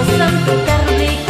bosan karena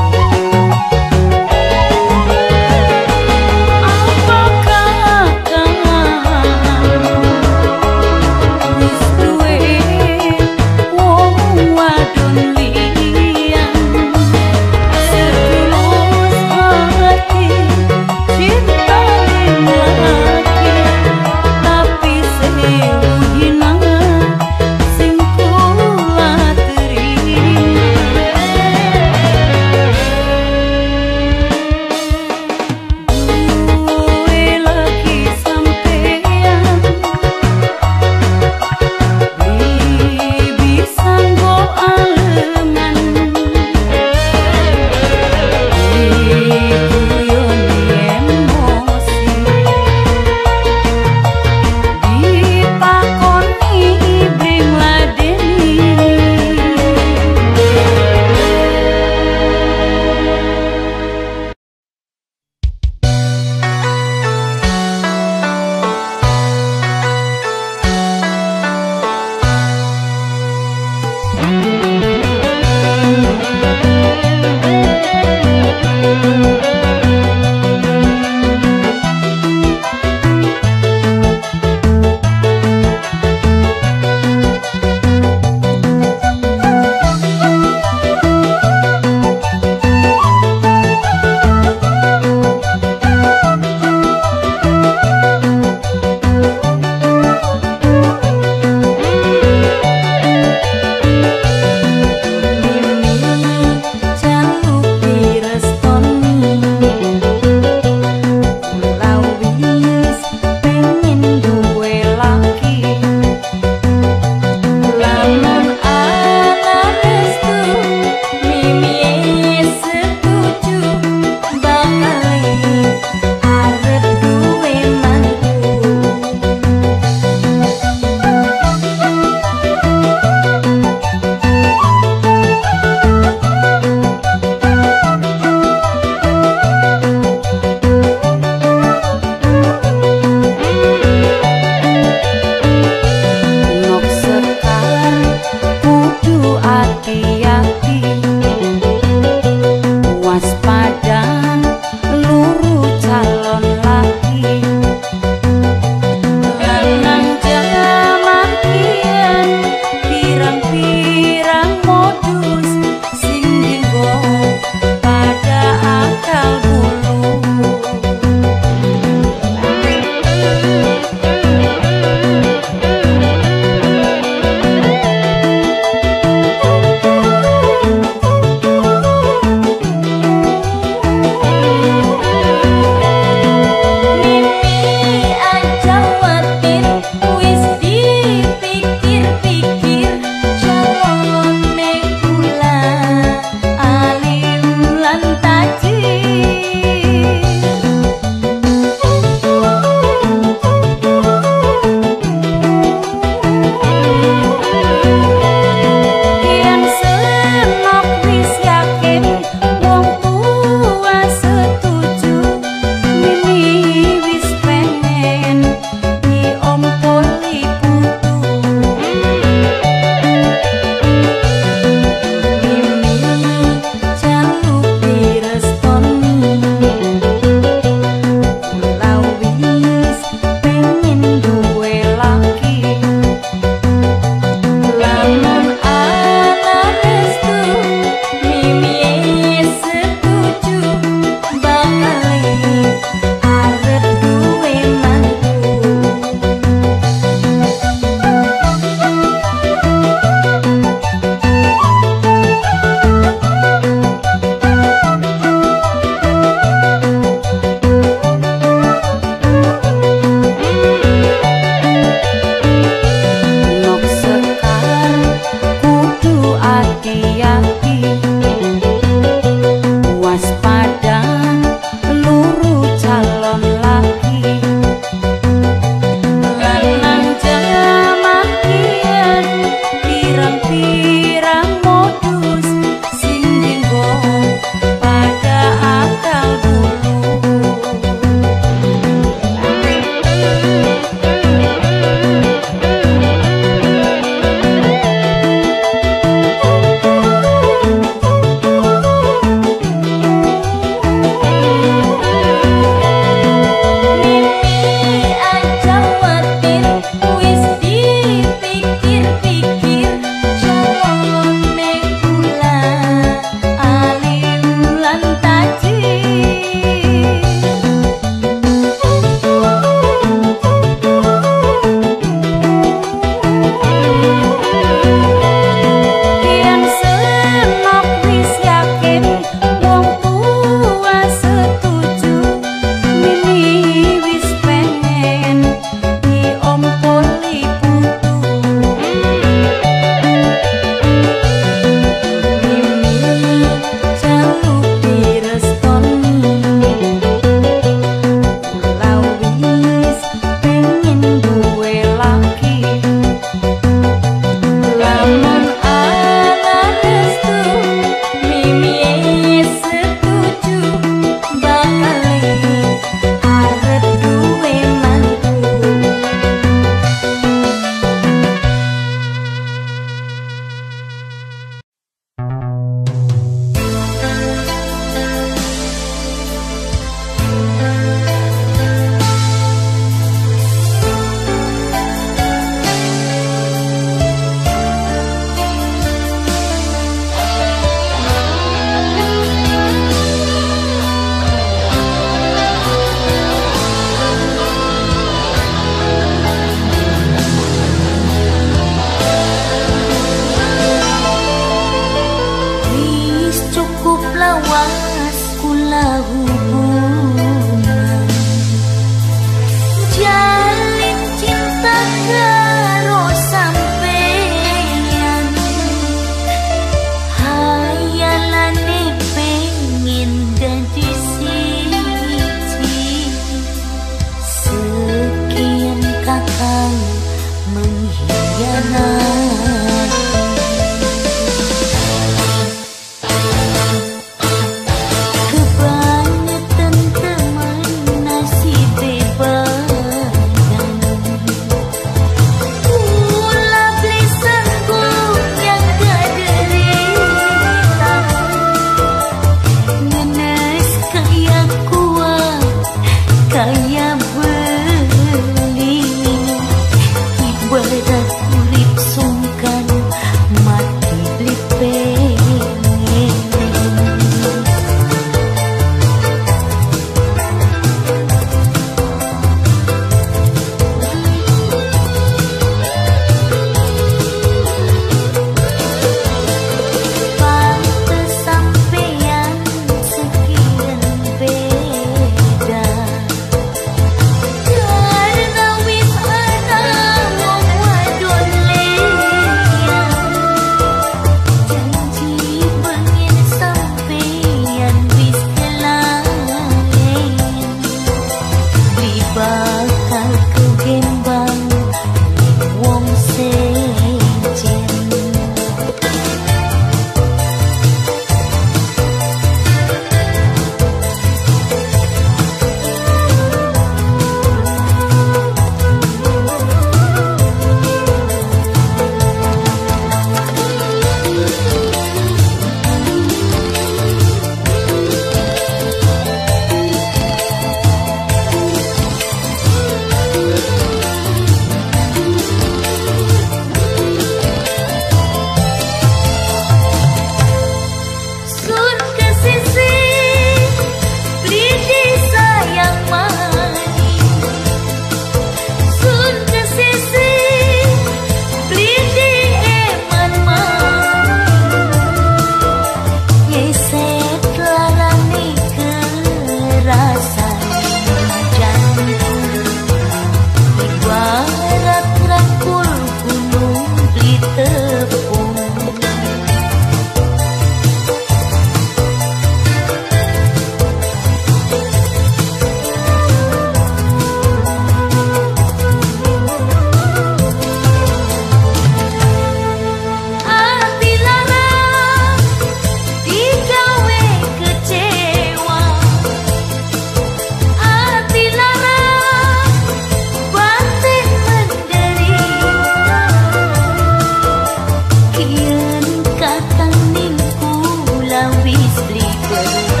and we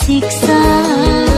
tersiksa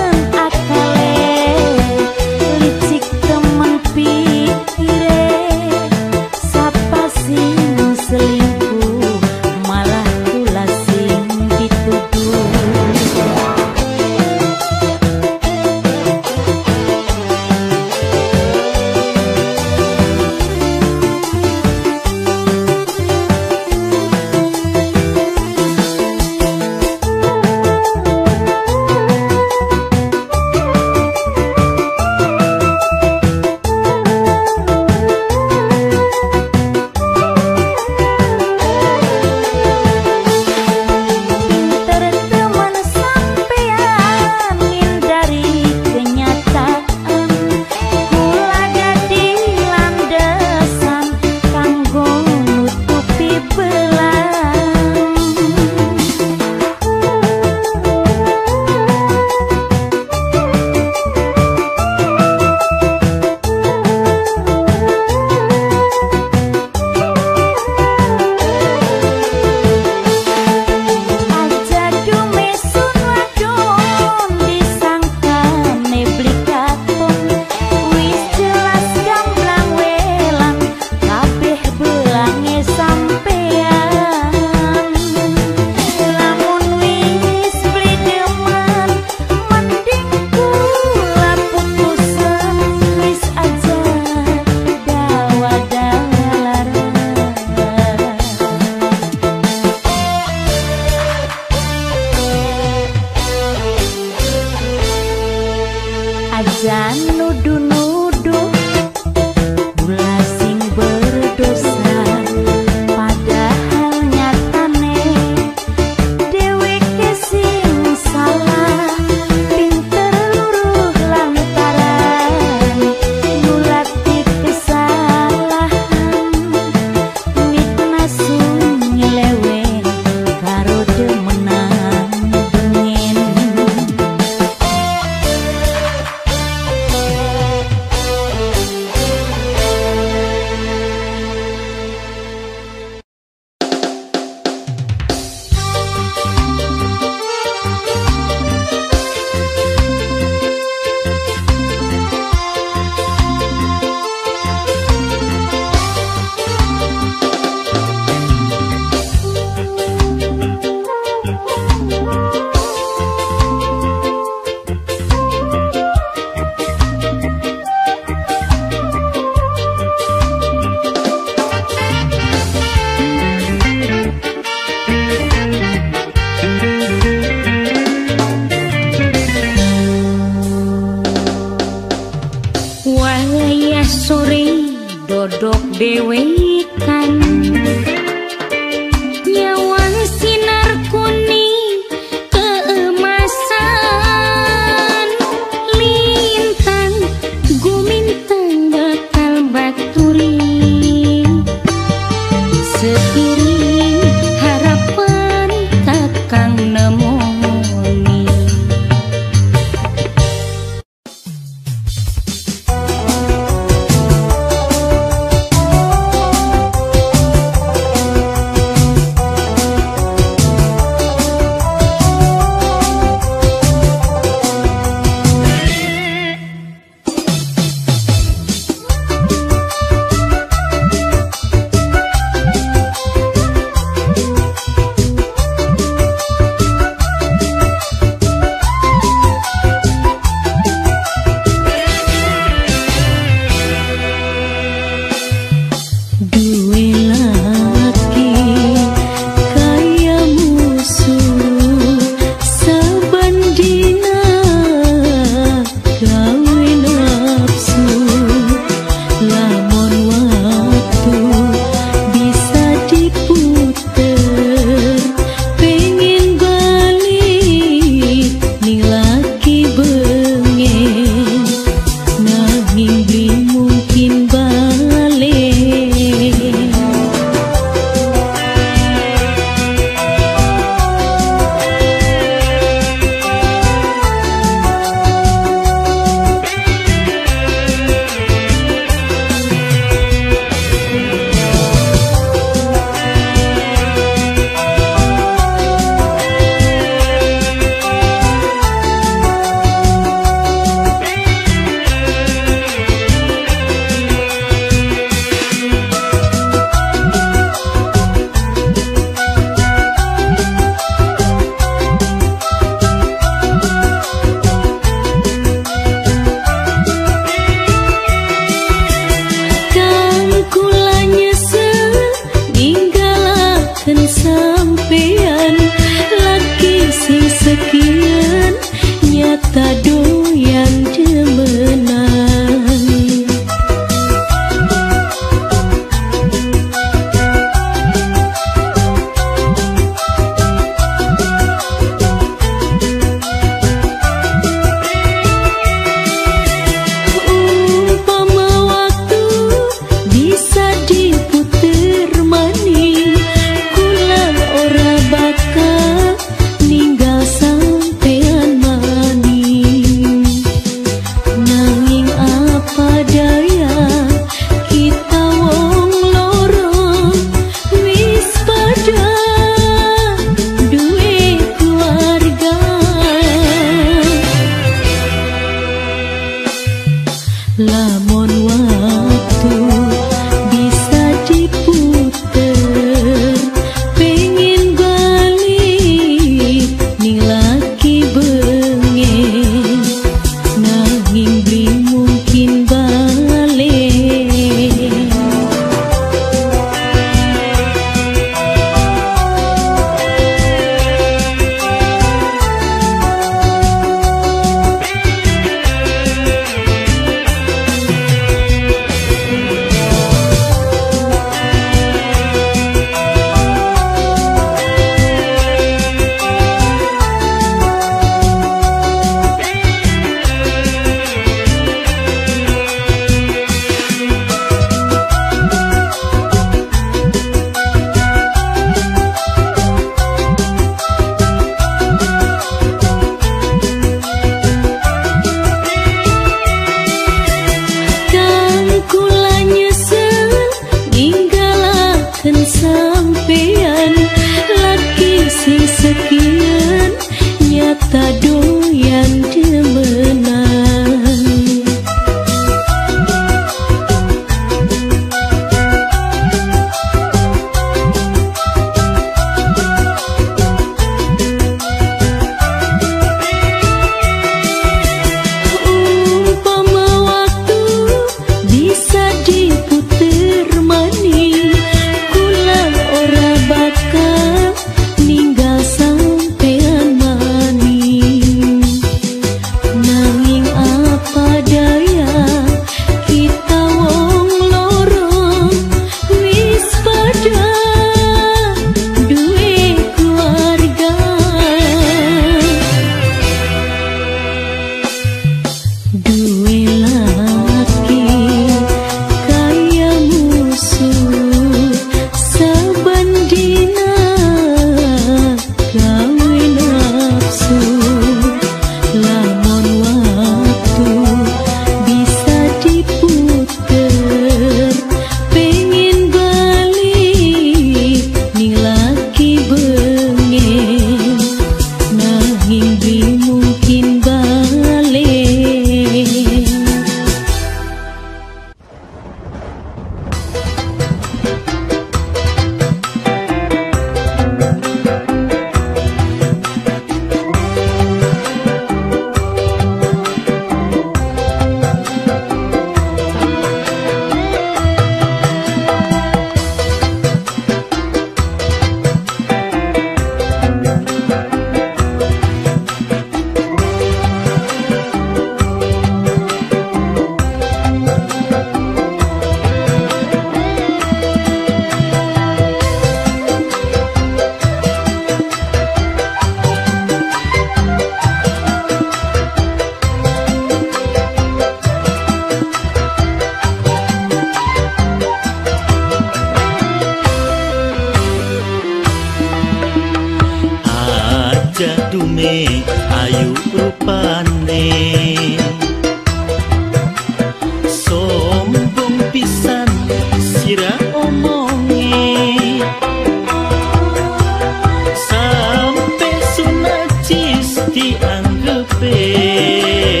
Música